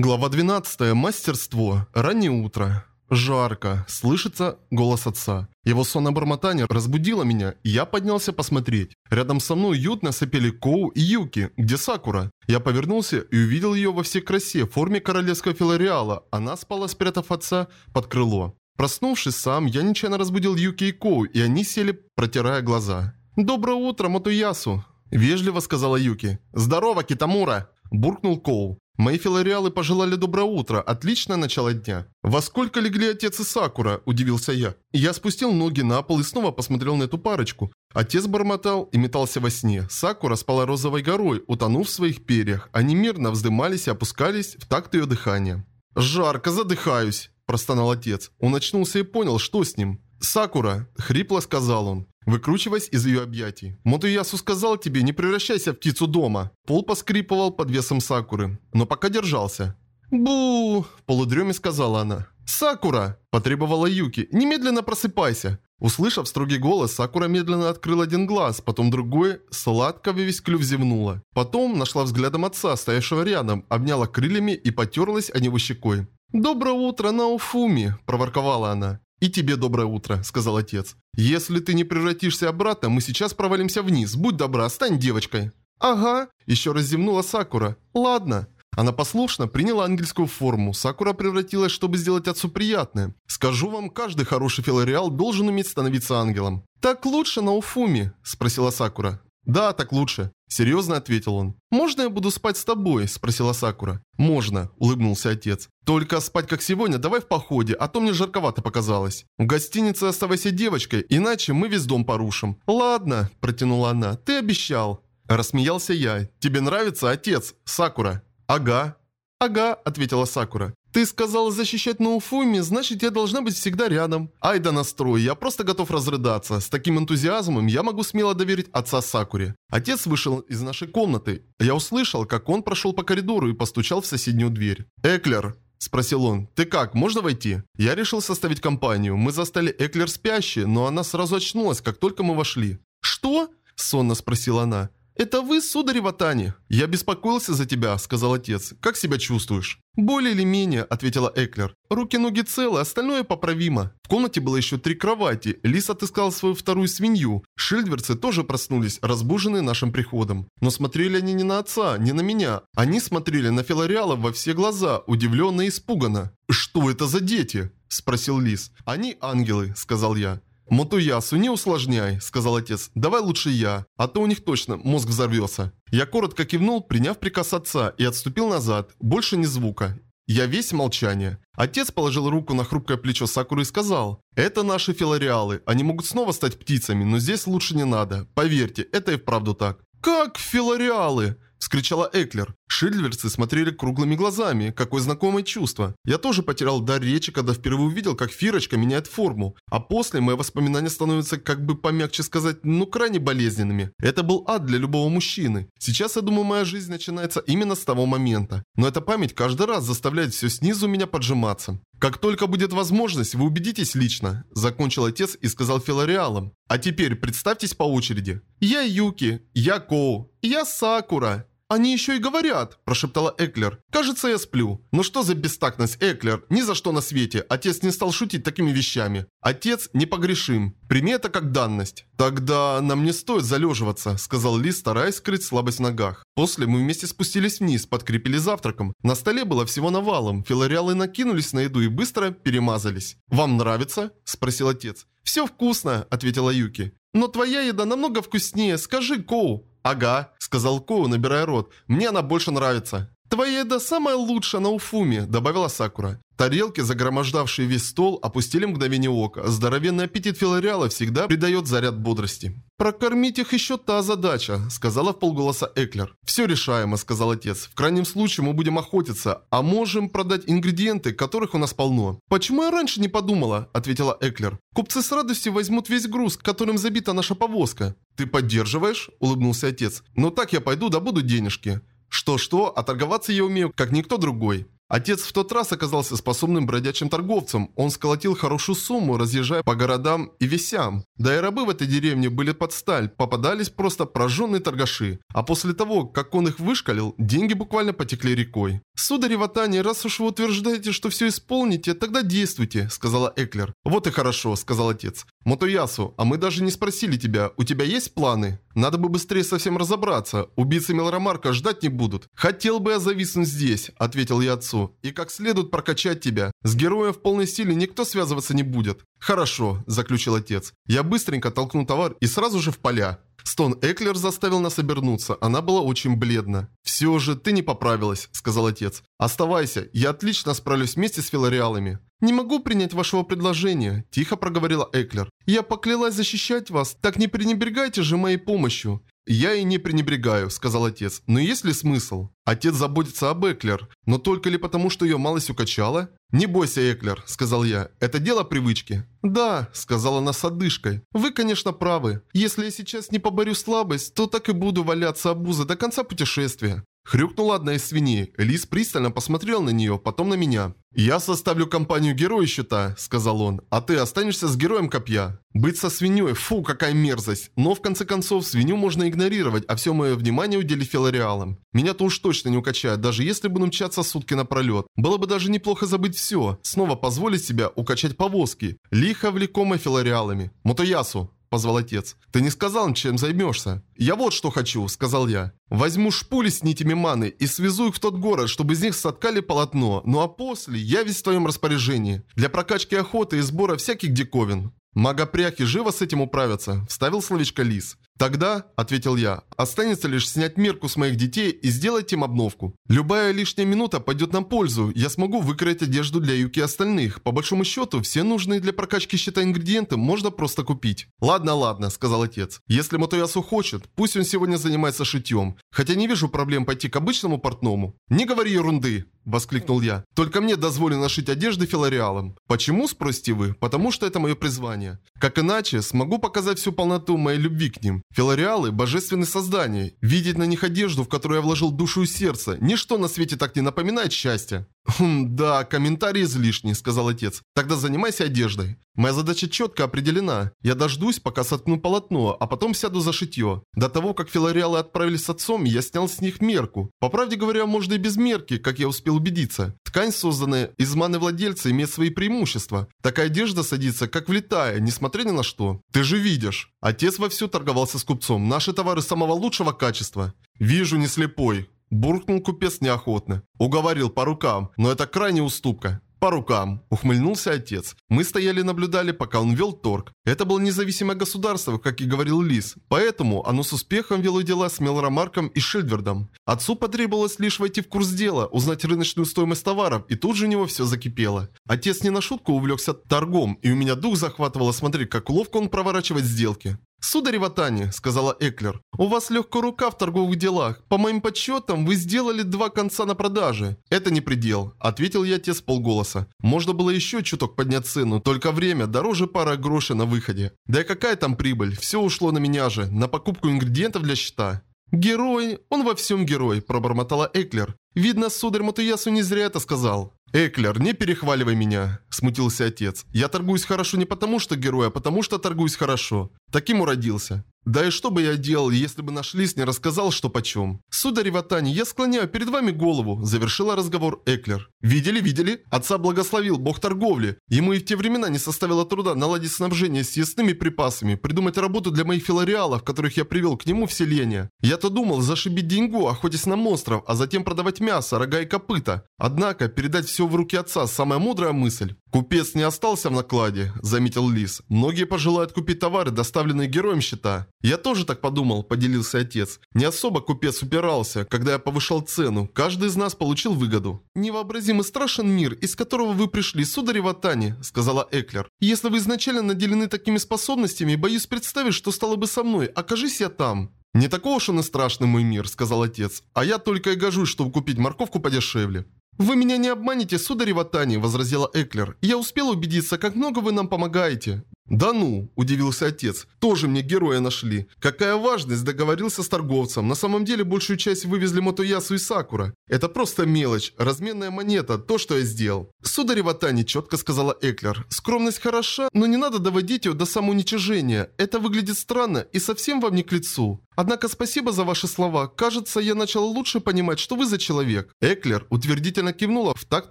Глава 12. Мастерство. Раннее утро. Жарко. Слышится голос отца. Его сонное бормотание разбудило меня, и я поднялся посмотреть. Рядом со мной уютно сопели Коу и Юки, где Сакура. Я повернулся и увидел ее во всей красе в форме королевского филариала. Она спала, спрятав отца под крыло. Проснувшись сам, я нечаянно разбудил Юки и Коу, и они сели, протирая глаза. «Доброе утро, Мотуясу!» Вежливо сказала Юки. «Здорово, Китамура!» Буркнул Коу. Мои филариалы пожелали доброе утро, отличное начало дня. «Во сколько легли отец и Сакура?» – удивился я. Я спустил ноги на пол и снова посмотрел на эту парочку. Отец бормотал и метался во сне. Сакура спала розовой горой, утонув в своих перьях. Они мирно вздымались и опускались в такт ее дыхания. «Жарко, задыхаюсь!» – простонал отец. Он очнулся и понял, что с ним. «Сакура!» – хрипло сказал он выкручиваясь из ее объятий. «Мотуясу сказал тебе, не превращайся в птицу дома». Пол поскрипывал под весом Сакуры, но пока держался. «Бу!» – в полудреме сказала она. «Сакура!» – потребовала Юки. «Немедленно просыпайся!» Услышав строгий голос, Сакура медленно открыл один глаз, потом другой, сладко весь клюв зевнула. Потом нашла взглядом отца, стоявшего рядом, обняла крыльями и потерлась о него щекой. «Доброе утро, Науфуми!» – проворковала она. «И тебе доброе утро», — сказал отец. «Если ты не превратишься обратно, мы сейчас провалимся вниз. Будь добра, стань девочкой». «Ага», — еще раз зевнула Сакура. «Ладно». Она послушно приняла ангельскую форму. Сакура превратилась, чтобы сделать отцу приятное. Скажу вам, каждый хороший филариал должен уметь становиться ангелом. «Так лучше на Уфуми?» – спросила Сакура. «Да, так лучше», – серьезно ответил он. «Можно я буду спать с тобой?» – спросила Сакура. «Можно», – улыбнулся отец. «Только спать как сегодня давай в походе, а то мне жарковато показалось. В гостинице оставайся девочкой, иначе мы весь дом порушим». «Ладно», – протянула она, – «ты обещал». Рассмеялся я. «Тебе нравится, отец? Сакура?» «Ага». «Ага», – ответила Сакура. «Ты сказал защищать Науфуми, значит я должна быть всегда рядом». Ай да настрой, я просто готов разрыдаться. С таким энтузиазмом я могу смело доверить отца Сакуре. Отец вышел из нашей комнаты. Я услышал, как он прошел по коридору и постучал в соседнюю дверь. «Эклер», – спросил он. «Ты как, можно войти?» Я решил составить компанию. Мы застали Эклер спящей, но она сразу очнулась, как только мы вошли. «Что?» – сонно спросила она. «Это вы, сударь Ватани?» «Я беспокоился за тебя», — сказал отец. «Как себя чувствуешь?» «Более или менее», — ответила Эклер. «Руки-ноги целы, остальное поправимо». В комнате было еще три кровати. Лис отыскал свою вторую свинью. Шильдверцы тоже проснулись, разбуженные нашим приходом. Но смотрели они не на отца, не на меня. Они смотрели на Филариала во все глаза, удивленно и испуганно. «Что это за дети?» – спросил Лис. «Они ангелы», – сказал я. «Мотуясу, не усложняй», — сказал отец. «Давай лучше я, а то у них точно мозг взорвется». Я коротко кивнул, приняв приказ отца, и отступил назад. Больше ни звука. Я весь молчание. Отец положил руку на хрупкое плечо Сакуры и сказал, «Это наши филариалы. Они могут снова стать птицами, но здесь лучше не надо. Поверьте, это и вправду так». «Как филариалы?» – вскричала Эклер. Шильдверцы смотрели круглыми глазами. Какое знакомое чувство. Я тоже потерял дар речи, когда впервые увидел, как Фирочка меняет форму. А после мои воспоминания становятся, как бы помягче сказать, ну крайне болезненными. Это был ад для любого мужчины. Сейчас, я думаю, моя жизнь начинается именно с того момента. Но эта память каждый раз заставляет все снизу меня поджиматься. «Как только будет возможность, вы убедитесь лично», – закончил отец и сказал Филариалам. «А теперь представьтесь по очереди. Я Юки, я Коу, я Сакура». «Они еще и говорят», – прошептала Эклер. «Кажется, я сплю». «Ну что за бестактность, Эклер? Ни за что на свете. Отец не стал шутить такими вещами. Отец непогрешим. Прими это как данность». «Тогда нам не стоит залеживаться», – сказал Ли, стараясь скрыть слабость в ногах. После мы вместе спустились вниз, подкрепили завтраком. На столе было всего навалом. Филариалы накинулись на еду и быстро перемазались. «Вам нравится?» – спросил отец. «Все вкусно», – ответила Юки. «Но твоя еда намного вкуснее. Скажи, Коу». «Ага», — сказал Коу, набирая рот. «Мне она больше нравится». «Твоя еда самая лучшая на Уфуме», — добавила Сакура. Тарелки, загромождавшие весь стол, опустили мгновение ока. Здоровенный аппетит филариала всегда придает заряд бодрости. «Прокормить их еще та задача», — сказала в полголоса Эклер. «Все решаемо», — сказал отец. «В крайнем случае мы будем охотиться, а можем продать ингредиенты, которых у нас полно». «Почему я раньше не подумала?» — ответила Эклер. «Купцы с радостью возьмут весь груз, которым забита наша повозка». «Ты поддерживаешь?» — улыбнулся отец. «Ну так я пойду добуду денежки». Что-что, а торговаться я умею, как никто другой. Отец в тот раз оказался способным бродячим торговцем. Он сколотил хорошую сумму, разъезжая по городам и весям. Да и рабы в этой деревне были под сталь, попадались просто прожженные торгаши. А после того, как он их вышкалил, деньги буквально потекли рекой. «Сударь Ватани, раз уж вы утверждаете, что все исполните, тогда действуйте», — сказала Эклер. «Вот и хорошо», — сказал отец. «Мотоясу, а мы даже не спросили тебя, у тебя есть планы? Надо бы быстрее совсем разобраться. Убийцы Мелромарка ждать не будут. Хотел бы я зависнуть здесь», — ответил я отцу. «И как следует прокачать тебя. С героем в полной силе никто связываться не будет». «Хорошо», – заключил отец. «Я быстренько толкну товар и сразу же в поля». Стон Эклер заставил нас обернуться, она была очень бледна. «Все же, ты не поправилась», – сказал отец. «Оставайся, я отлично справлюсь вместе с филариалами». «Не могу принять вашего предложения», – тихо проговорила Эклер. «Я поклялась защищать вас, так не пренебрегайте же моей помощью». «Я и не пренебрегаю», – сказал отец. «Но есть ли смысл?» Отец заботится об Эклер, но только ли потому, что ее малость укачала? «Не бойся, Эклер», – сказал я. «Это дело привычки». «Да», – сказала она с одышкой. «Вы, конечно, правы. Если я сейчас не поборю слабость, то так и буду валяться обузы до конца путешествия». Хрюкнула одна из свиней. Лис пристально посмотрел на нее, потом на меня. «Я составлю компанию героя счета», — сказал он, «а ты останешься с героем копья». Быть со свиньей, фу, какая мерзость. Но в конце концов, свинью можно игнорировать, а все мое внимание уделить филариалам. Меня-то уж точно не укачает, даже если буду мчаться сутки напролет. Было бы даже неплохо забыть все, снова позволить себя укачать повозки, лихо влекомой филариалами. Мотоясу, – позвал отец. «Ты не сказал, чем займешься?» «Я вот что хочу», – сказал я. «Возьму шпули с нитями маны и свезу их в тот город, чтобы из них соткали полотно, ну а после я весь в твоем распоряжении. Для прокачки охоты и сбора всяких диковин». «Магопряхи живо с этим управятся», – вставил словечко Лис. «Тогда», – ответил я, – «останется лишь снять мерку с моих детей и сделать им обновку. Любая лишняя минута пойдет на пользу, я смогу выкроить одежду для Юки и остальных. По большому счету, все нужные для прокачки счета ингредиенты можно просто купить». «Ладно, ладно», – сказал отец. «Если Мотоясу хочет, пусть он сегодня занимается шитьем. Хотя не вижу проблем пойти к обычному портному». «Не говори ерунды», – воскликнул я. «Только мне дозволено шить одежды филариалом». «Почему?» – спросите вы. «Потому что это мое призвание. Как иначе, смогу показать всю полноту моей любви к ним. Филариалы – божественные создания. Видеть на них одежду, в которую я вложил душу и сердце, ничто на свете так не напоминает счастье. «Хм, да, комментарий излишний», – сказал отец. «Тогда занимайся одеждой. Моя задача четко определена. Я дождусь, пока соткну полотно, а потом сяду за шитье. До того, как филариалы отправились с отцом, я снял с них мерку. По правде говоря, можно и без мерки, как я успел убедиться. Ткань, созданная из маны владельца, имеет свои преимущества. Такая одежда садится, как влетая, несмотря ни на что. Ты же видишь. Отец вовсю торговался с купцом. Наши товары самого лучшего качества. Вижу, не слепой. Буркнул купец неохотно. Уговорил по рукам, но это крайне уступка. «По рукам», – ухмыльнулся отец. Мы стояли наблюдали, пока он вел торг. Это было независимое государство, как и говорил Лис. Поэтому оно с успехом вело дела с Мелромарком и Шильдвердом. Отцу потребовалось лишь войти в курс дела, узнать рыночную стоимость товаров, и тут же у него все закипело. Отец не на шутку увлекся торгом, и у меня дух захватывало смотреть, как ловко он проворачивает сделки. «Сударь Ватани», — сказала Эклер, — «у вас легкая рука в торговых делах. По моим подсчетам, вы сделали два конца на продаже». «Это не предел», — ответил я те с полголоса. «Можно было еще чуток поднять цену, только время дороже пара грошей на выходе. Да и какая там прибыль, все ушло на меня же, на покупку ингредиентов для счета». «Герой, он во всем герой», – пробормотала Эклер. «Видно, сударь Матуясу не зря это сказал». «Эклер, не перехваливай меня», – смутился отец. «Я торгуюсь хорошо не потому, что герой, а потому, что торгуюсь хорошо. Таким уродился. Да и что бы я делал, если бы наш лис не рассказал, что почем? Сударь Ватани, я склоняю перед вами голову, завершила разговор Эклер. Видели, видели? Отца благословил, бог торговли. Ему и в те времена не составило труда наладить снабжение съестными припасами, придумать работу для моих филариалов, которых я привел к нему в селение. Я-то думал зашибить деньгу, охотясь на монстров, а затем продавать мясо, рога и копыта. Однако, передать все в руки отца – самая мудрая мысль. «Купец не остался в накладе», – заметил Лис. «Многие пожелают купить товары, доставленные героем счета». «Я тоже так подумал», – поделился отец. «Не особо купец упирался, когда я повышал цену. Каждый из нас получил выгоду». «Невообразимый страшен мир, из которого вы пришли, сударь Ватани», – сказала Эклер. «Если вы изначально наделены такими способностями, боюсь представить, что стало бы со мной, окажись я там». «Не такого уж он и страшный мой мир», – сказал отец. «А я только и гожусь, чтобы купить морковку подешевле». «Вы меня не обманете, сударь Ватани», – возразила Эклер. «Я успела убедиться, как много вы нам помогаете. «Да ну!» – удивился отец. «Тоже мне героя нашли. Какая важность, договорился с торговцем. На самом деле большую часть вывезли Мотоясу и Сакура. Это просто мелочь, разменная монета, то, что я сделал». «Сударь Ватани», – четко сказала Эклер. «Скромность хороша, но не надо доводить ее до самоуничижения. Это выглядит странно и совсем вам не к лицу. Однако спасибо за ваши слова. Кажется, я начал лучше понимать, что вы за человек». Эклер утвердительно кивнула в такт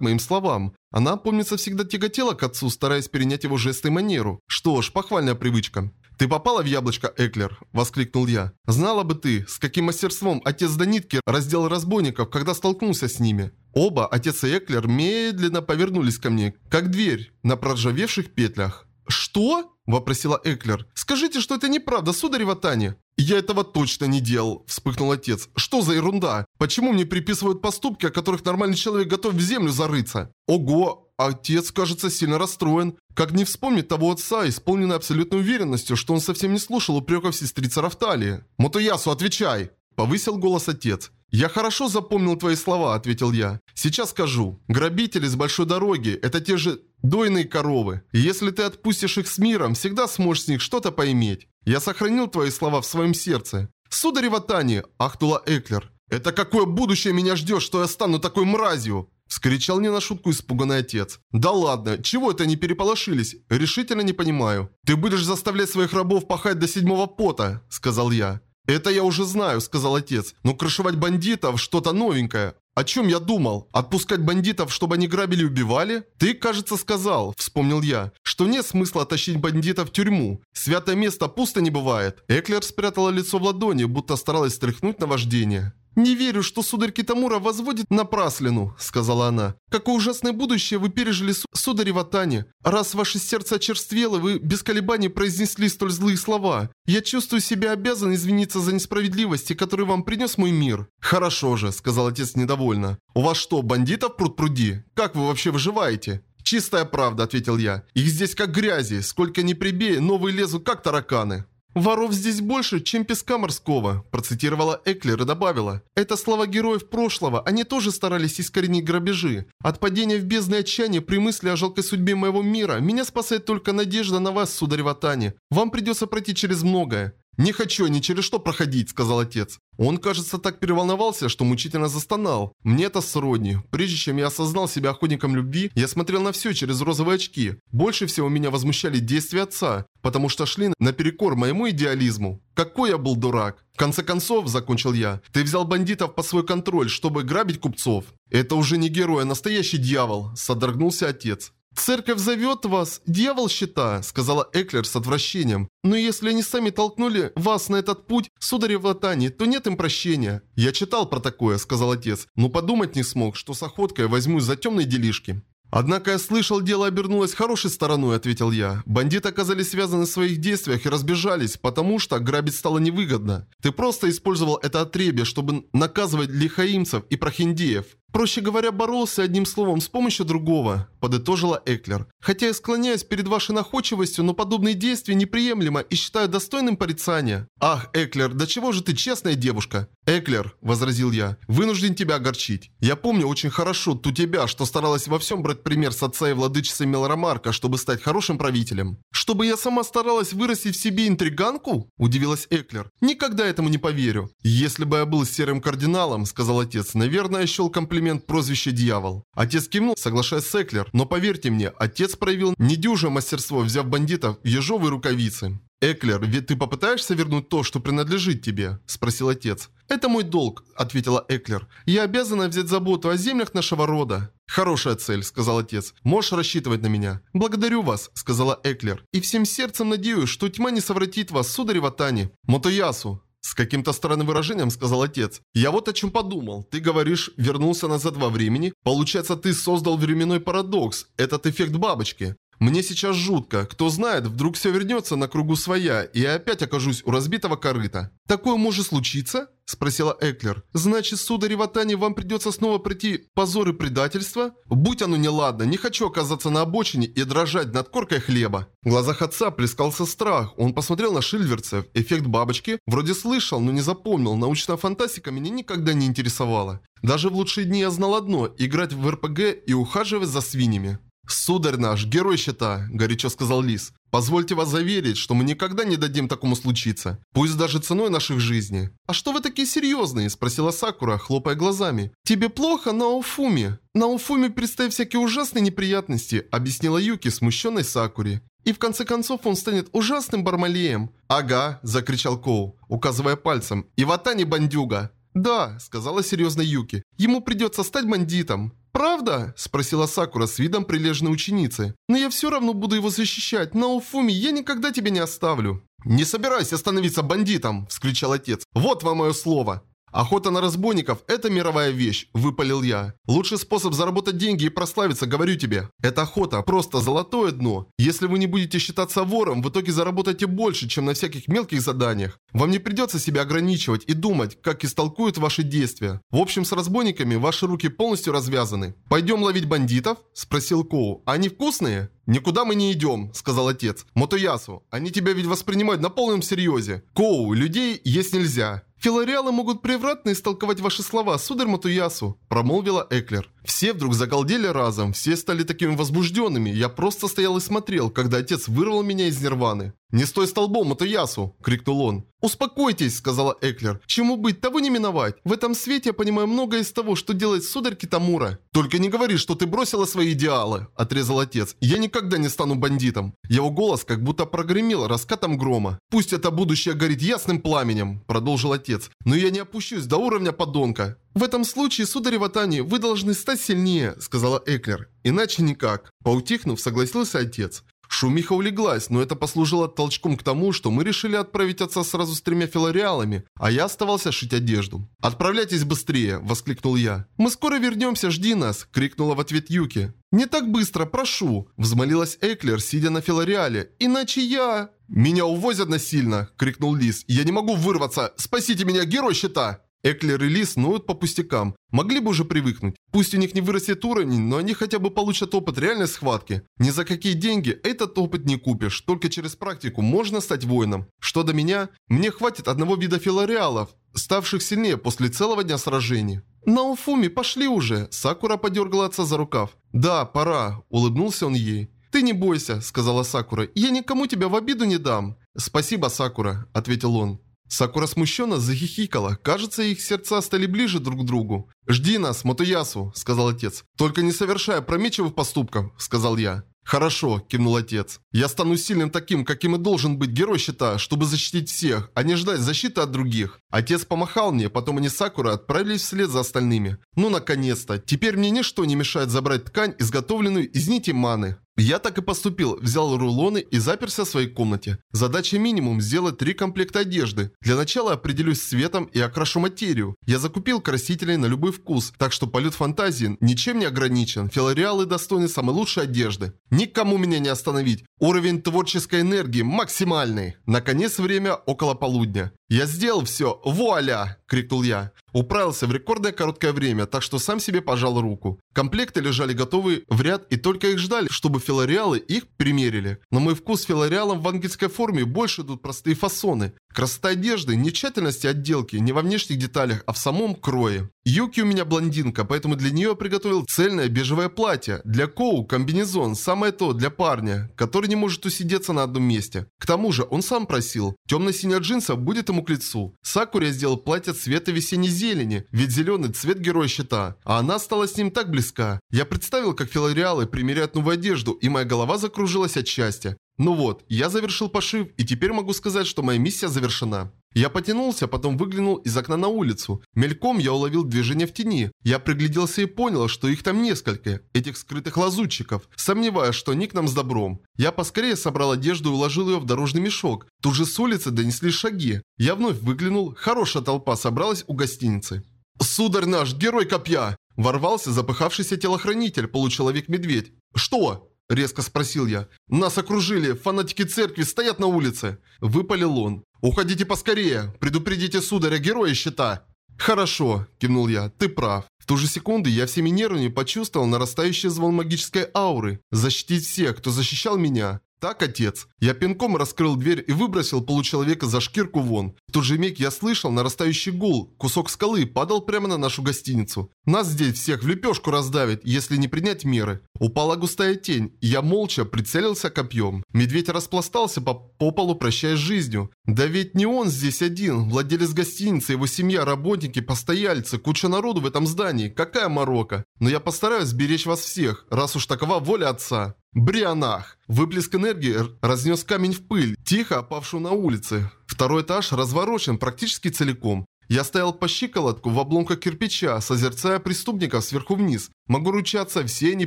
моим словам. Она, помнится, всегда тяготела к отцу, стараясь перенять его жесты и манеру. Что ж, похвальная привычка. «Ты попала в яблочко, Эклер?» – воскликнул я. «Знала бы ты, с каким мастерством отец до нитки разделал разбойников, когда столкнулся с ними». Оба, отец и Эклер, медленно повернулись ко мне, как дверь, на проржавевших петлях. «Что?» – вопросила Эклер. «Скажите, что это неправда, сударь Ватани». «Я этого точно не делал», – вспыхнул отец. «Что за ерунда? Почему мне приписывают поступки, о которых нормальный человек готов в землю зарыться?» «Ого, отец, кажется, сильно расстроен. Как не вспомнить того отца, исполненной абсолютной уверенностью, что он совсем не слушал упреков сестрицы Рафталии. «Мотоясу, отвечай!» – повысил голос отец. «Я хорошо запомнил твои слова», – ответил я. «Сейчас скажу. Грабители с большой дороги – это те же дойные коровы. И если ты отпустишь их с миром, всегда сможешь с них что-то поиметь. Я сохранил твои слова в своем сердце. Сударь Ватани, ахнула Эклер. Это какое будущее меня ждет, что я стану такой мразью? Вскричал не на шутку испуганный отец. «Да ладно, чего это они переполошились? Решительно не понимаю». «Ты будешь заставлять своих рабов пахать до седьмого пота», — сказал я. «Это я уже знаю», — сказал отец. «Но крышевать бандитов — что-то новенькое. О чем я думал? Отпускать бандитов, чтобы они грабили и убивали? Ты, кажется, сказал, вспомнил я, что нет смысла тащить бандитов в тюрьму. Святое место пусто не бывает. Эклер спрятала лицо в ладони, будто старалась стряхнуть наваждение. «Не верю, что сударь Китамура возводит напраслину», — сказала она. «Какое ужасное будущее вы пережили, сударь Ватани. Раз ваше сердце очерствело, вы без колебаний произнесли столь злые слова. Я чувствую себя обязан извиниться за несправедливости, которые вам принес мой мир». «Хорошо же», — сказал отец недовольно. «У вас что, бандитов пруд-пруди? Как вы вообще выживаете?» «Чистая правда», — ответил я. «Их здесь как грязи. Сколько ни прибей, новые лезут как тараканы». «Воров здесь больше, чем песка морского», – процитировала Эклер и добавила. «Это слова героев прошлого, они тоже старались искоренить грабежи. От падения в бездны отчаяния при мысли о жалкой судьбе моего мира меня спасает только надежда на вас, сударь Ватани. Вам придется пройти через многое. «Не хочу ни через что проходить», — сказал отец. Он, кажется, так переволновался, что мучительно застонал. Мне это сродни. Прежде чем я осознал себя охотником любви, я смотрел на все через розовые очки. Больше всего меня возмущали действия отца, потому что шли наперекор моему идеализму. Какой я был дурак. В конце концов, закончил я, ты взял бандитов под свой контроль, чтобы грабить купцов. Это уже не герой, а настоящий дьявол, содрогнулся отец. «Церковь зовет вас, дьявол щита», — сказала Эклер с отвращением. «Но если они сами толкнули вас на этот путь, сударь в то нет им прощения». «Я читал про такое», — сказал отец, «но подумать не смог, что с охоткой возьму за темные делишки». «Однако я слышал, дело обернулось хорошей стороной», — ответил я. «Бандиты оказались связаны в своих действиях и разбежались, потому что грабить стало невыгодно. Ты просто использовал это отребье, чтобы наказывать лихаимцев и прохиндеев. Проще говоря, боролся одним словом с помощью другого, подытожила Эклер. Хотя я склоняюсь перед вашей находчивостью, но подобные действия неприемлемо и считаю достойным порицания. Ах, Эклер, до чего же ты честная девушка? Эклер, возразил я, вынужден тебя огорчить. Я помню очень хорошо ту тебя, что старалась во всем брать пример с отца и владычицы Мелорамарка, чтобы стать хорошим правителем. Чтобы я сама старалась вырастить в себе интриганку? Удивилась Эклер. Никогда этому не поверю. Если бы я был серым кардиналом, сказал отец, наверное, я счел комплимент комплимент прозвище «Дьявол». Отец кивнул, соглашаясь с Эклер, но поверьте мне, отец проявил недюжее мастерство, взяв бандитов в ежовые рукавицы. «Эклер, ведь ты попытаешься вернуть то, что принадлежит тебе?» – спросил отец. «Это мой долг», – ответила Эклер. «Я обязана взять заботу о землях нашего рода». «Хорошая цель», – сказал отец. «Можешь рассчитывать на меня». «Благодарю вас», – сказала Эклер. «И всем сердцем надеюсь, что тьма не совратит вас, сударь Ватани». «Мотоясу», с каким-то странным выражением сказал отец. «Я вот о чем подумал. Ты говоришь, вернулся назад во времени. Получается, ты создал временной парадокс. Этот эффект бабочки. Мне сейчас жутко. Кто знает, вдруг все вернется на кругу своя, и я опять окажусь у разбитого корыта. Такое может случиться? Спросила Эклер. Значит, сударь Ватани, вам придется снова пройти позор и предательство? Будь оно неладно, не хочу оказаться на обочине и дрожать над коркой хлеба. В глазах отца плескался страх. Он посмотрел на шильверцев. Эффект бабочки вроде слышал, но не запомнил. Научная фантастика меня никогда не интересовала. Даже в лучшие дни я знал одно – играть в РПГ и ухаживать за свиньями. «Сударь наш, герой щита», – горячо сказал Лис. «Позвольте вас заверить, что мы никогда не дадим такому случиться, пусть даже ценой наших жизней». «А что вы такие серьезные?» – спросила Сакура, хлопая глазами. «Тебе плохо на Уфуме?» «На Уфуме предстоят всякие ужасные неприятности», – объяснила Юки, смущенной Сакуре. И в конце концов он станет ужасным бармалеем. «Ага», – закричал Коу, указывая пальцем. «Иватани бандюга!» «Да», – сказала серьезно Юки. «Ему придется стать бандитом». «Правда?» – спросила Сакура с видом прилежной ученицы. «Но я все равно буду его защищать. На Уфуми я никогда тебя не оставлю». «Не собирайся становиться бандитом!» – вскричал отец. «Вот вам мое слово!» «Охота на разбойников – это мировая вещь», – выпалил я. «Лучший способ заработать деньги и прославиться, говорю тебе. Это охота, просто золотое дно. Если вы не будете считаться вором, в итоге заработаете больше, чем на всяких мелких заданиях. Вам не придется себя ограничивать и думать, как истолкуют ваши действия. В общем, с разбойниками ваши руки полностью развязаны. «Пойдем ловить бандитов?» – спросил Коу. «Они вкусные?» «Никуда мы не идем», — сказал отец. «Мотоясу, они тебя ведь воспринимают на полном серьезе. Коу, людей есть нельзя». «Филариалы могут превратно истолковать ваши слова, сударь Матуясу», – промолвила Эклер. Все вдруг загалдели разом, все стали такими возбужденными. Я просто стоял и смотрел, когда отец вырвал меня из нирваны. «Не стой столбом, Матуясу!» – крикнул он. «Успокойтесь», – сказала Эклер. «Чему быть, того не миновать. В этом свете я понимаю многое из того, что делает сударь Китамура». «Только не говори, что ты бросила свои идеалы», – отрезал отец. «Я никогда не стану бандитом». Его голос как будто прогремел раскатом грома. «Пусть это будущее горит ясным пламенем», – продолжил отец. «Но я не опущусь до уровня подонка. «В этом случае, сударь Ватани, вы должны стать сильнее», — сказала Эклер. «Иначе никак». Поутихнув, согласился отец. Шумиха улеглась, но это послужило толчком к тому, что мы решили отправить отца сразу с тремя филариалами, а я оставался шить одежду. «Отправляйтесь быстрее!» – воскликнул я. «Мы скоро вернемся, жди нас!» – крикнула в ответ Юки. «Не так быстро, прошу!» – взмолилась Эклер, сидя на филариале. «Иначе я...» «Меня увозят насильно!» – крикнул Лис. «Я не могу вырваться! Спасите меня, герой щита!» Эклер и Лис ноют по пустякам. Могли бы уже привыкнуть. Пусть у них не вырастет уровень, но они хотя бы получат опыт реальной схватки. Ни за какие деньги этот опыт не купишь. Только через практику можно стать воином. Что до меня, мне хватит одного вида филореалов, ставших сильнее после целого дня сражений. «На Уфуми, пошли уже!» Сакура подергала отца за рукав. «Да, пора», – улыбнулся он ей. «Ты не бойся», – сказала Сакура. «Я никому тебя в обиду не дам». «Спасибо, Сакура», – ответил он. Сакура смущенно захихикала. Кажется, их сердца стали ближе друг к другу. «Жди нас, Мотоясу», — сказал отец. «Только не совершая промечивых поступков», — сказал я. «Хорошо», – кивнул отец. «Я стану сильным таким, каким и должен быть герой щита, чтобы защитить всех, а не ждать защиты от других». Отец помахал мне, потом они с Сакура отправились вслед за остальными. Ну, наконец-то. Теперь мне ничто не мешает забрать ткань, изготовленную из нити маны. Я так и поступил, взял рулоны и заперся в своей комнате. Задача минимум сделать три комплекта одежды. Для начала определюсь с цветом и окрашу материю. Я закупил красителей на любой вкус, так что полет фантазии ничем не ограничен. Филореалы достойны самой лучшей одежды. Никому меня не остановить. Уровень творческой энергии максимальный. Наконец время около полудня. «Я сделал все! Вуаля!» – крикнул я. Управился в рекордное короткое время, так что сам себе пожал руку. Комплекты лежали готовые в ряд и только их ждали, чтобы филореалы их примерили. На мой вкус филореалам в ангельской форме больше идут простые фасоны. Красота одежды не тщательности отделки, не во внешних деталях, а в самом крое. Юки у меня блондинка, поэтому для нее приготовил цельное бежевое платье. Для Коу комбинезон, самое то для парня, который не может усидеться на одном месте. К тому же он сам просил. Темно-синяя джинса будет ему к лицу. Сакуре сделал платье цвета весенней зелени, ведь зеленый цвет героя щита. А она стала с ним так близка. Я представил, как филореалы примеряют новую одежду, и моя голова закружилась от счастья. Ну вот, я завершил пошив, и теперь могу сказать, что моя миссия завершена. Я потянулся, потом выглянул из окна на улицу. Мельком я уловил движение в тени. Я пригляделся и понял, что их там несколько, этих скрытых лазутчиков, сомневаясь, что они к нам с добром. Я поскорее собрал одежду и уложил ее в дорожный мешок. Тут же с улицы донесли шаги. Я вновь выглянул, хорошая толпа собралась у гостиницы. «Сударь наш, герой копья!» Ворвался запыхавшийся телохранитель, получеловек-медведь. «Что?» – резко спросил я. «Нас окружили, фанатики церкви стоят на улице!» – выпалил он. «Уходите поскорее! Предупредите сударя героя щита!» «Хорошо», – кивнул я, – «ты прав». В ту же секунду я всеми нервами почувствовал нарастающий звон магической ауры. Защитить всех, кто защищал меня. «Так, отец». Я пинком раскрыл дверь и выбросил получеловека за шкирку вон. В тот же миг я слышал нарастающий гул. Кусок скалы падал прямо на нашу гостиницу. Нас здесь всех в лепешку раздавит, если не принять меры. Упала густая тень, и я молча прицелился копьем. Медведь распластался по, по полу, прощаясь жизнью. Да ведь не он здесь один. Владелец гостиницы, его семья, работники, постояльцы, куча народу в этом здании. Какая морока. Но я постараюсь сберечь вас всех, раз уж такова воля отца. Брианах! Выплеск энергии разнес камень в пыль, тихо опавшую на улице. Второй этаж разворочен практически целиком. Я стоял по щиколотку в обломках кирпича, созерцая преступников сверху вниз. Могу ручаться, все они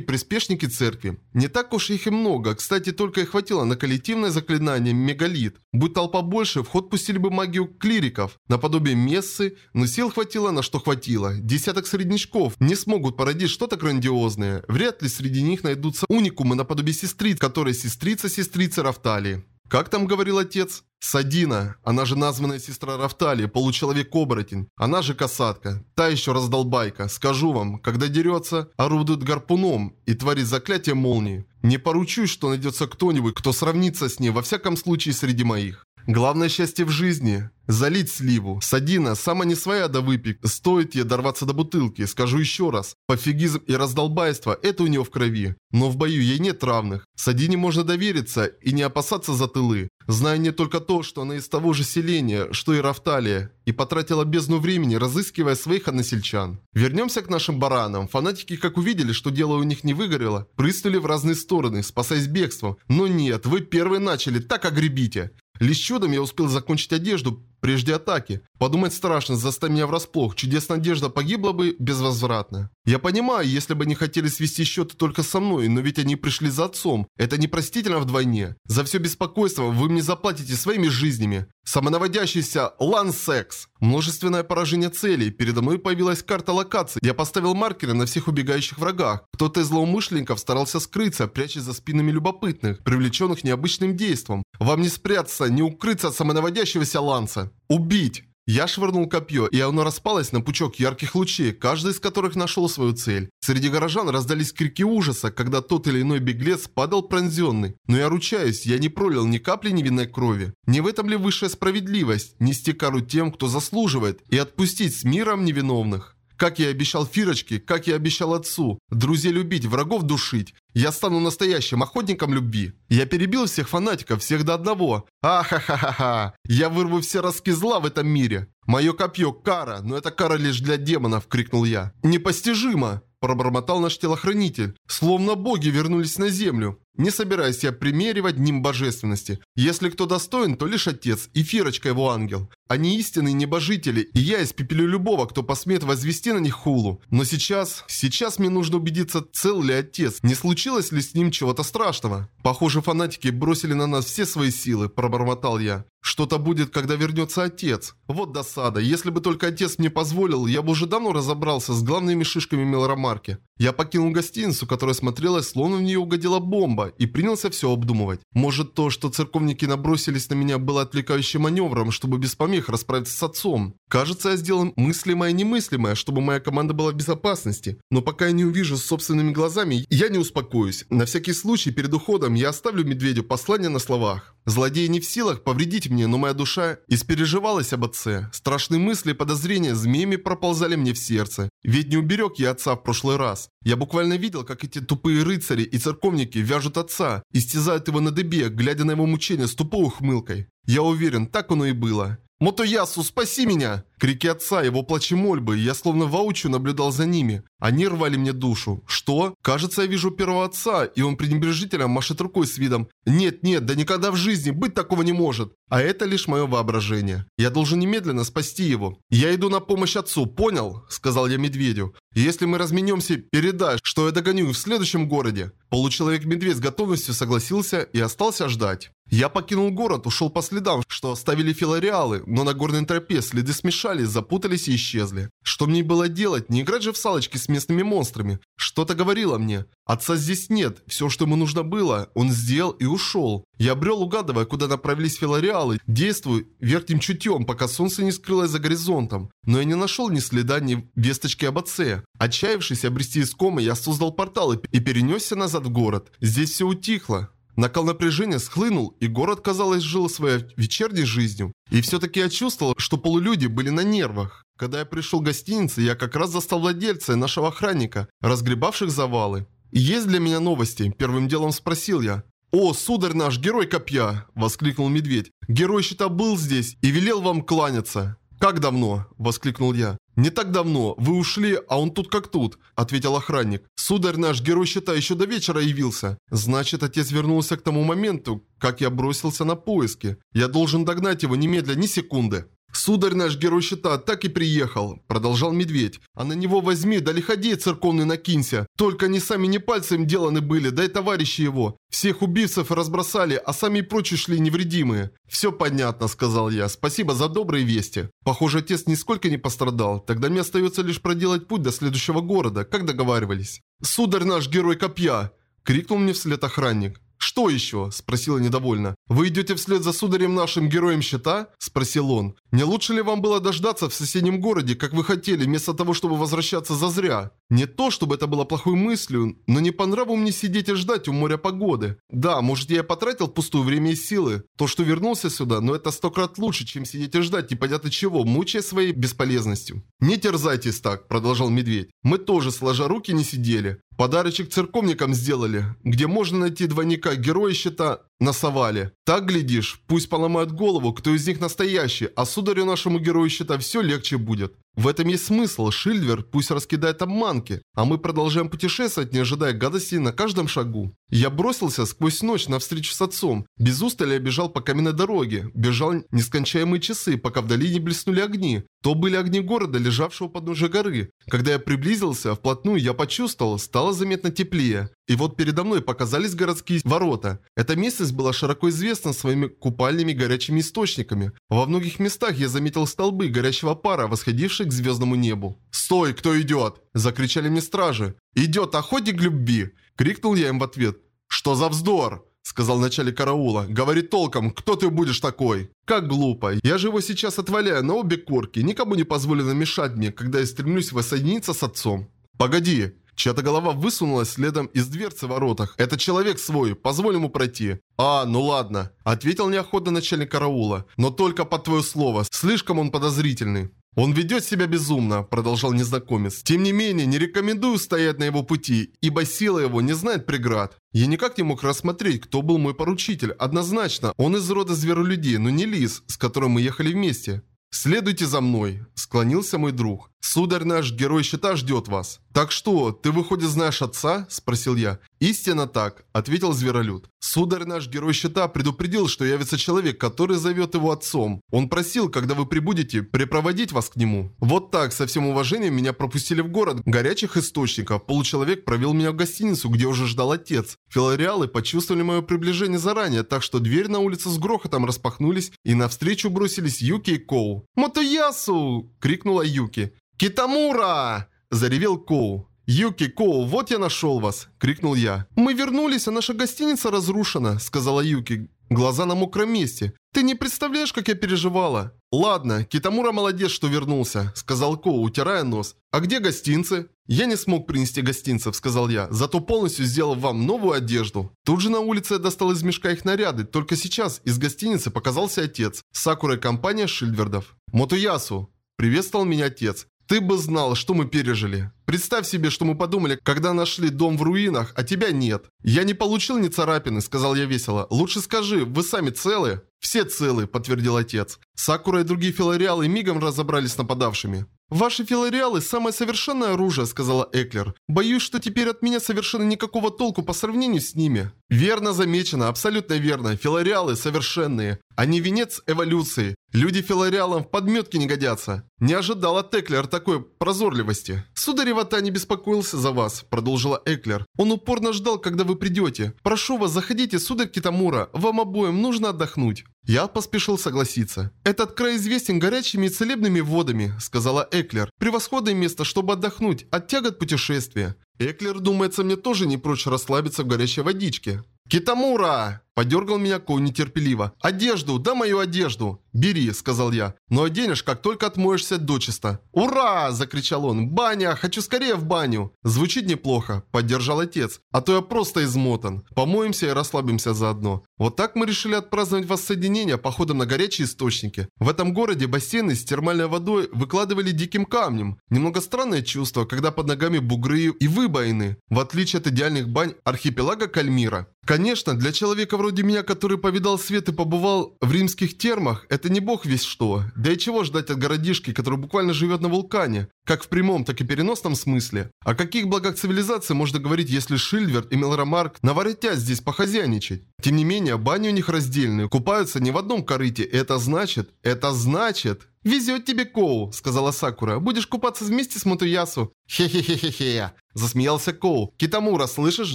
приспешники церкви. Не так уж их и много, кстати, только и хватило на коллективное заклинание «Мегалит». Будь толпа больше, в ход пустили бы магию клириков, наподобие мессы, но сил хватило на что хватило. Десяток среднячков не смогут породить что-то грандиозное. Вряд ли среди них найдутся уникумы наподобие сестриц, которые сестрица-сестрицы Рафтали. Как там говорил отец? Садина, она же названная сестра Рафтали, получеловек-оборотень. Она же касатка. Та еще раздолбайка. Скажу вам, когда дерется, орудует гарпуном и творит заклятие молнии. Не поручусь, что найдется кто-нибудь, кто сравнится с ней, во всяком случае среди моих. Главное счастье в жизни – залить сливу. Садина, сама не своя да выпик. Стоит ей дорваться до бутылки. Скажу еще раз. Пофигизм и раздолбайство – это у нее в крови. Но в бою ей нет равных. Садине можно довериться и не опасаться за тылы. Зная не только то, что она из того же селения, что и Рафталия, и потратила бездну времени, разыскивая своих односельчан. Вернемся к нашим баранам. Фанатики, как увидели, что дело у них не выгорело, прыснули в разные стороны, спасаясь бегством. Но нет, вы первые начали, так огребите. Лишь чудом я успел закончить одежду прежде атаки. Подумать страшно, застать меня врасплох. Чудесная одежда погибла бы безвозвратно. Я понимаю, если бы они хотели свести счеты только со мной, но ведь они пришли за отцом. Это непростительно вдвойне. За все беспокойство вы мне заплатите своими жизнями. Самонаводящийся лансекс. Множественное поражение целей. Передо мной появилась карта локации. Я поставил маркеры на всех убегающих врагах. Кто-то из злоумышленников старался скрыться, прячась за спинами любопытных, привлеченных необычным действом. Вам не спрятаться, не укрыться от самонаводящегося ланса. Убить! Я швырнул копье, и оно распалось на пучок ярких лучей, каждый из которых нашел свою цель. Среди горожан раздались крики ужаса, когда тот или иной беглец падал пронзенный. Но я ручаюсь, я не пролил ни капли невинной крови. Не в этом ли высшая справедливость? Нести кару тем, кто заслуживает, и отпустить с миром невиновных? Как я обещал Фирочке, как я обещал отцу. Друзей любить, врагов душить. Я стану настоящим охотником любви. Я перебил всех фанатиков, всех до одного. Ахахахаха. Я вырву все ростки зла в этом мире. Мое копье – кара, но это кара лишь для демонов, крикнул я. Непостижимо пробормотал наш телохранитель. Словно боги вернулись на землю. Не собираюсь я примеривать ним божественности. Если кто достоин, то лишь отец и Фирочка его ангел. Они истинные небожители, и я испепелю любого, кто посмеет возвести на них хулу. Но сейчас, сейчас мне нужно убедиться, цел ли отец, не случилось ли с ним чего-то страшного. Похоже, фанатики бросили на нас все свои силы, пробормотал я. Что-то будет, когда вернется отец. Вот досада. Если бы только отец мне позволил, я бы уже давно разобрался с главными шишками мелоромарки. Я покинул гостиницу, которая смотрелась, словно в нее угодила бомба, и принялся все обдумывать. Может то, что церковники набросились на меня, было отвлекающим маневром, чтобы без помех расправиться с отцом. Кажется, я сделал мыслимое и немыслимое, чтобы моя команда была в безопасности. Но пока я не увижу собственными глазами, я не успокоюсь. На всякий случай, перед уходом, я оставлю медведю послание на словах. Злодеи не в силах повредить мне, но моя душа испереживалась об отце. Страшные мысли и подозрения змеями проползали мне в сердце. Ведь не уберег я отца в прошлый раз. Я буквально видел, как эти тупые рыцари и церковники вяжут отца, истязают его на дыбе, глядя на его мучения с тупой ухмылкой. Я уверен, так оно и было. «Мотоясу, спаси меня!» Крики отца, его плачи мольбы, я словно воочию наблюдал за ними. Они рвали мне душу. Что? Кажется, я вижу первого отца, и он пренебрежительно машет рукой с видом «Нет, нет, да никогда в жизни, быть такого не может!» А это лишь мое воображение. Я должен немедленно спасти его. «Я иду на помощь отцу, понял?» – сказал я медведю. «Если мы разменемся, передай, что я догоню в следующем городе». Получеловек-медведь с готовностью согласился и остался ждать. Я покинул город, ушел по следам, что оставили филореалы, но на горной тропе следы смешались, запутались и исчезли. Что мне было делать? Не играть же в салочки с местными монстрами. Что-то говорило мне. Отца здесь нет, все, что ему нужно было, он сделал и ушел. Я брел, угадывая, куда направились филореалы, действую верхним чутьем, пока солнце не скрылось за горизонтом. Но я не нашел ни следа, ни весточки об отце. Отчаявшись обрести искомый, я создал портал и перенесся назад в город. Здесь все утихло. Накал напряжения схлынул, и город, казалось, жил своей вечерней жизнью. И все-таки я чувствовал, что полулюди были на нервах. Когда я пришел в гостиницу, я как раз застал владельца и нашего охранника, разгребавших завалы. «Есть для меня новости?» – первым делом спросил я. «О, сударь наш, герой копья!» – воскликнул медведь. «Герой щита был здесь и велел вам кланяться». «Как давно?» – воскликнул я. «Не так давно. Вы ушли, а он тут как тут», – ответил охранник. «Сударь наш, герой щита, еще до вечера явился. Значит, отец вернулся к тому моменту, как я бросился на поиски. Я должен догнать его немедля, ни секунды». «Сударь наш герой щита так и приехал», – продолжал медведь. «А на него возьми, да лиходей церковный накинься. Только они сами не пальцем деланы были, да и товарищи его. Всех убийцев разбросали, а сами и прочие шли невредимые». «Все понятно», – сказал я. «Спасибо за добрые вести». Похоже, отец нисколько не пострадал. Тогда мне остается лишь проделать путь до следующего города, как договаривались. «Сударь наш герой копья!» – крикнул мне вслед охранник. «Что еще?» – спросила недовольно. «Вы идете вслед за сударем нашим героем щита?» – спросил он. «Не лучше ли вам было дождаться в соседнем городе, как вы хотели, вместо того, чтобы возвращаться зазря? Не то, чтобы это было плохой мыслью, но не по нраву мне сидеть и ждать у моря погоды. Да, может я потратил пустую время и силы. То, что вернулся сюда, но это сто крат лучше, чем сидеть и ждать непонятно чего, мучая своей бесполезностью». «Не терзайтесь так», – продолжал медведь. «Мы тоже, сложа руки, не сидели. Подарочек церковникам сделали, где можно найти двойника героя щита насовали. Так, глядишь, пусть поломают голову, кто из них настоящий, а сударю нашему герою щита все легче будет. В этом есть смысл, Шильвер пусть раскидает обманки, а мы продолжаем путешествовать, не ожидая гадостей на каждом шагу. Я бросился сквозь ночь навстречу с отцом, без устали бежал по каменной дороге, бежал нескончаемые часы, пока вдали не блеснули огни. То были огни города, лежавшего под подножия горы. Когда я приблизился вплотную, я почувствовал, стало заметно теплее. И вот передо мной показались городские ворота. Эта местность была широко известна своими купальными горячими источниками. Во многих местах я заметил столбы горящего пара, восходившие к звездному небу. «Стой, кто идет?» – закричали мне стражи. «Идет охотник любви!» – крикнул я им в ответ. «Что за вздор?» – сказал начальник караула. «Говори толком, кто ты будешь такой?» «Как глупо. Я же его сейчас отваляю на обе корки. Никому не позволено мешать мне, когда я стремлюсь воссоединиться с отцом». «Погоди!» Чья-то голова высунулась следом из дверцы в воротах. «Это человек свой, позволь ему пройти». «А, ну ладно», – ответил неохотно начальник караула. «Но только под твое слово, слишком он подозрительный». «Он ведет себя безумно», – продолжал незнакомец. «Тем не менее, не рекомендую стоять на его пути, ибо сила его не знает преград. Я никак не мог рассмотреть, кто был мой поручитель. Однозначно, он из рода зверолюдей, но не лис, с которым мы ехали вместе. «Следуйте за мной», – склонился мой друг. «Сударь наш герой щита ждет вас». «Так что, ты, выходит, знаешь отца?» – спросил я. «Истинно так», – ответил Зверолюд. «Сударь наш герой щита предупредил, что явится человек, который зовет его отцом. Он просил, когда вы прибудете, припроводить вас к нему». Вот так, со всем уважением, меня пропустили в город горячих источников. Получеловек провел меня в гостиницу, где уже ждал отец. Филариалы почувствовали мое приближение заранее, так что дверь на улице с грохотом распахнулись, и навстречу бросились Юки и Коу. «Мотоясу!» – крикнула Юки. «Китамура!» – заревел Коу. «Юки, Коу, вот я нашел вас!» – крикнул я. «Мы вернулись, а наша гостиница разрушена», – сказала Юки. Глаза на мокром месте. «Ты не представляешь, как я переживала!» «Ладно, Китамура молодец, что вернулся», – сказал Коу, утирая нос. «А где гостинцы?» «Я не смог принести гостинцев», – сказал я, «зато полностью сделал вам новую одежду». Тут же на улице я достал из мешка их наряды, только сейчас из гостиницы показался отец. Сакура и компания Шильдвердов. «Мотуясу!» – приветствовал меня отец. Ты бы знал, что мы пережили. Представь себе, что мы подумали, когда нашли дом в руинах, а тебя нет. Я не получил ни царапины, сказал я весело. Лучше скажи, вы сами целы? Все целы, подтвердил отец. Сакура и другие филариалы мигом разобрались с нападавшими. «Ваши филариалы – самое совершенное оружие», – сказала Эклер. «Боюсь, что теперь от меня совершенно никакого толку по сравнению с ними». «Верно замечено, абсолютно верно. Филариалы совершенные. Они венец эволюции. Люди филариалам в подметке не годятся». Не ожидал от Эклер такой прозорливости. «Сударь Ивата не беспокоился за вас», – продолжила Эклер. «Он упорно ждал, когда вы придете. Прошу вас, заходите, сударь Китамура. Вам обоим нужно отдохнуть». Я поспешил согласиться. «Этот край известен горячими и целебными водами», — сказала Эклер. «Превосходное место, чтобы отдохнуть от тягот путешествия». Эклер, думается, мне тоже не прочь расслабиться в горячей водичке. «Китамура!» Подергал меня Коу нетерпеливо. «Одежду! Да мою одежду!» «Бери», — сказал я. «Но оденешь, как только отмоешься дочисто». «Ура!» — закричал он. «Баня! Хочу скорее в баню!» Звучит неплохо, — поддержал отец. «А то я просто измотан. Помоемся и расслабимся заодно». Вот так мы решили отпраздновать воссоединение походом на горячие источники. В этом городе бассейны с термальной водой выкладывали диким камнем. Немного странное чувство, когда под ногами бугры и выбоины, в отличие от идеальных бань архипелага Кальмира. Конечно, для человека вроде меня, который повидал свет и побывал в римских термах, это не бог весь что. Да и чего ждать от городишки, который буквально живет на вулкане, как в прямом, так и переносном смысле. О каких благах цивилизации можно говорить, если Шильверт и Мелромарк наворотят здесь похозяйничать? Тем не менее, бани у них раздельные, купаются не в одном корыте. Это значит, это значит... «Везет тебе, Коу», — сказала Сакура. «Будешь купаться вместе с Мотуясу». «Хе-хе-хе-хе-хе», — засмеялся Коу. «Китамура, слышишь?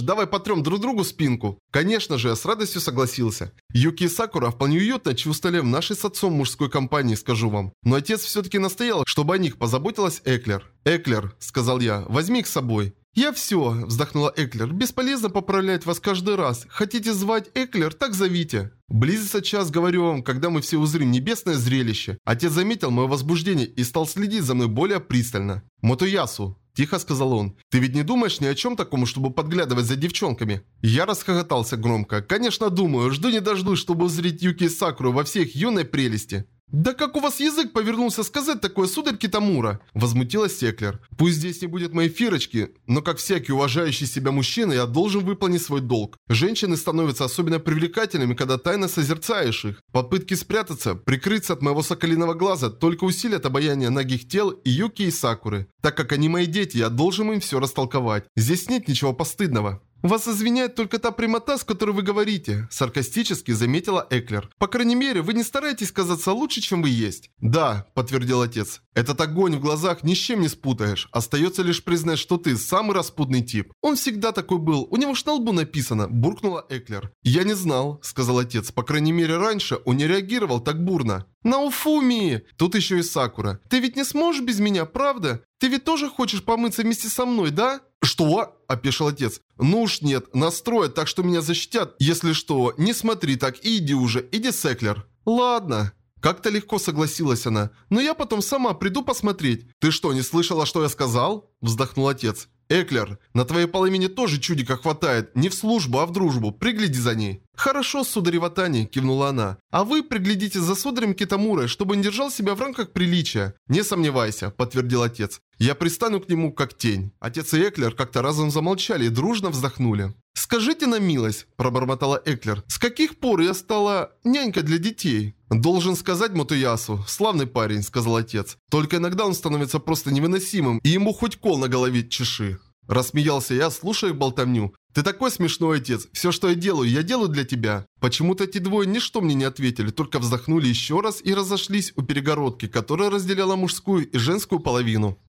Давай потрем друг другу спинку». Конечно же, я с радостью согласился. Юки и Сакура вполне уютно чувствовали в нашей с отцом мужской компании, скажу вам. Но отец все-таки настоял, чтобы о них позаботилась Эклер. «Эклер», — сказал я, — «возьми их с собой». «Я все», – вздохнула Эклер. «Бесполезно поправлять вас каждый раз. Хотите звать Эклер, так зовите». Близится час, говорю вам, когда мы все узрим небесное зрелище. Отец заметил мое возбуждение и стал следить за мной более пристально. «Мотоясу», – тихо сказал он, – «ты ведь не думаешь ни о чем таком, чтобы подглядывать за девчонками?» Я расхохотался громко. «Конечно думаю, жду не дождусь, чтобы узреть Юки и Сакуру во всей их юной прелести». «Да как у вас язык повернулся сказать такое, сударь Китамура?» Возмутилась Секлер. «Пусть здесь не будет моей фирочки, но как всякий уважающий себя мужчина, я должен выполнить свой долг. Женщины становятся особенно привлекательными, когда тайно созерцаешь их. Попытки спрятаться, прикрыться от моего соколиного глаза только усилят обаяние ногих тел и Юки и Сакуры. Так как они мои дети, я должен им все растолковать. Здесь нет ничего постыдного». «Вас извиняет только та прямота, с которой вы говорите», – саркастически заметила Эклер. «По крайней мере, вы не стараетесь казаться лучше, чем вы есть». «Да», – подтвердил отец. «Этот огонь в глазах ни с чем не спутаешь. Остается лишь признать, что ты самый распутный тип». «Он всегда такой был. У него ж на лбу написано», – буркнула Эклер. «Я не знал», – сказал отец. «По крайней мере, раньше он не реагировал так бурно». «Науфуми!» Тут еще и Сакура. «Ты ведь не сможешь без меня, правда? Ты ведь тоже хочешь помыться вместе со мной, да?» «Что?» – опешил отец. «Ну уж нет, настроят так, что меня защитят. Если что, не смотри так и иди уже, иди, Секлер». «Ладно». Как-то легко согласилась она. «Но я потом сама приду посмотреть». «Ты что, не слышала, что я сказал?» – вздохнул отец. «Эклер, на твоей половине тоже чудика хватает. Не в службу, а в дружбу. Пригляди за ней». «Хорошо, сударь Ватани», – кивнула она. «А вы приглядите за сударем Китамурой, чтобы он держал себя в рамках приличия». «Не сомневайся», – подтвердил отец. «Я пристану к нему как тень». Отец и Эклер как-то разом замолчали и дружно вздохнули. «Скажите на милость», – пробормотала Эклер, – «с каких пор я стала нянькой для детей?» «Должен сказать Мотуясу, славный парень», – сказал отец. «Только иногда он становится просто невыносимым, и ему хоть кол на голове чеши». Рассмеялся я, слушая болтовню. «Ты такой смешной отец. Все, что я делаю, я делаю для тебя». Почему-то эти двое ничто мне не ответили, только вздохнули еще раз и разошлись у перегородки, которая разделяла мужскую и женскую половину.